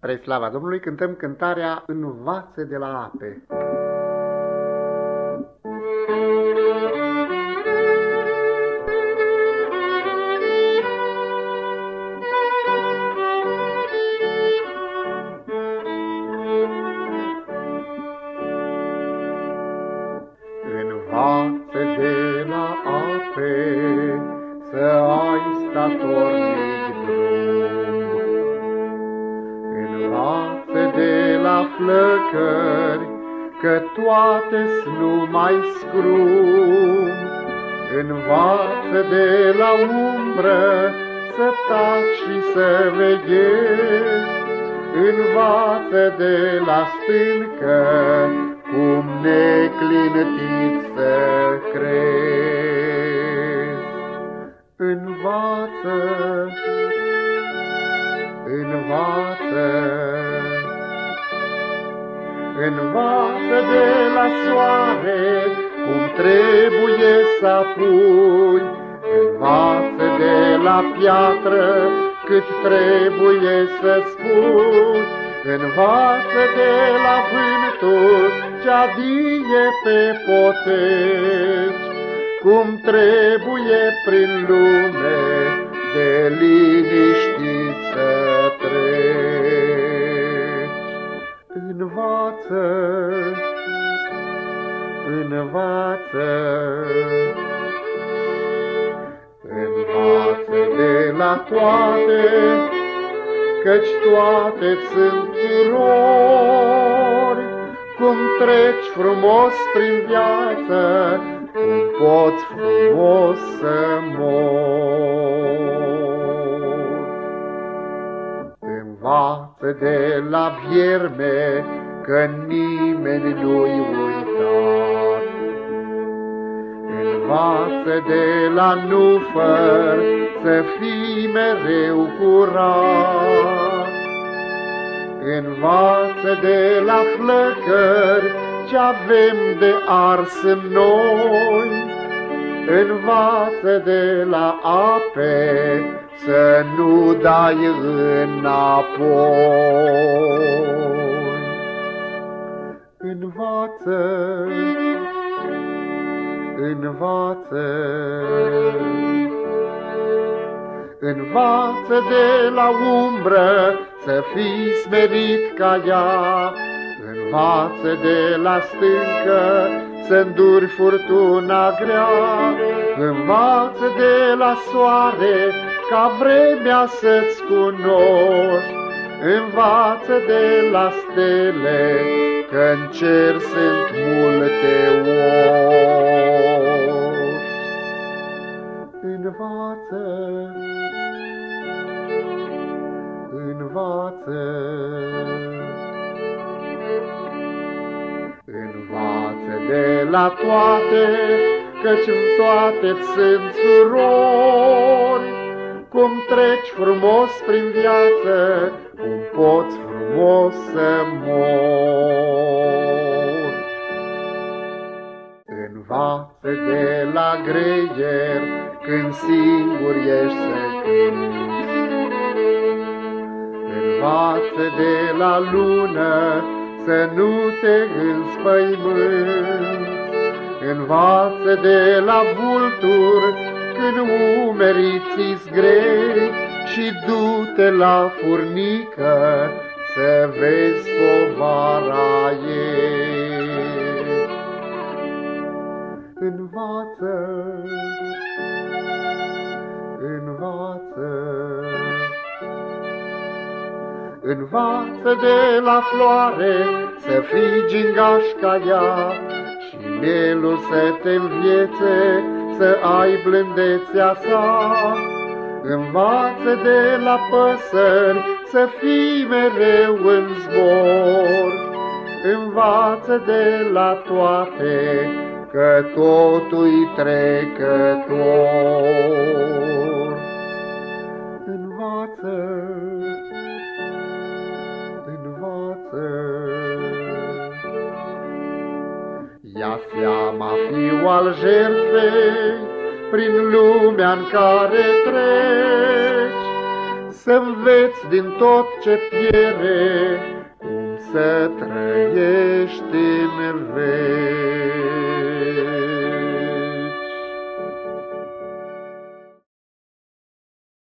Spre slava Domnului cântăm cântarea Învață de la ape. Flăcări, Că toate-s numai scrum. Învață de la umbră să taci și să veghezi, Învață de la stâncă cum neclintit să crezi. Învață, învață, Învață de la soare cum trebuie să apui, Învață de la piatră cât trebuie să spui, Învață de la vântul ce adie pe poteci, Cum trebuie prin lume de liniștit la toate, căci toate sunt surori, cum treci frumos prin viață, cum poți frumos să mori. Învață de la vierme că nimeni nu-i uitat. Învață de la nufăr să fii mereu curat. Învață de la flăcări ce avem de ars în noi. Învață de la ape să nu dai înapoi. Învață, învață, învață de la umbră să fii smerit ca ea, învață de la stâncă să înduri furtuna grea, învață de la soare ca vremea să-ți cunoști, învață de la stele, că în cer sunt multe învață, învață de la toate, căci toate sunt surori, cum treci frumos prin viață, cum poți frumos să mori. Învață de la greier când singur ești să Învață de la lună să nu te înspăimânți. Învață de la vulturi când umerii ți grei și du-te la furnică să vezi povara ei. Învață, învață, Învață de la floare să fii gingaș ca ea și mielul să te înviețe să ai blândețea sa. Învață de la păsări să fii mereu în zbor. Învață de la toate că totul-i trecător. Învață, seama, fiu al jertfei, prin lumea în care treci, să înveți din tot ce piere, cum să trăiești în veci.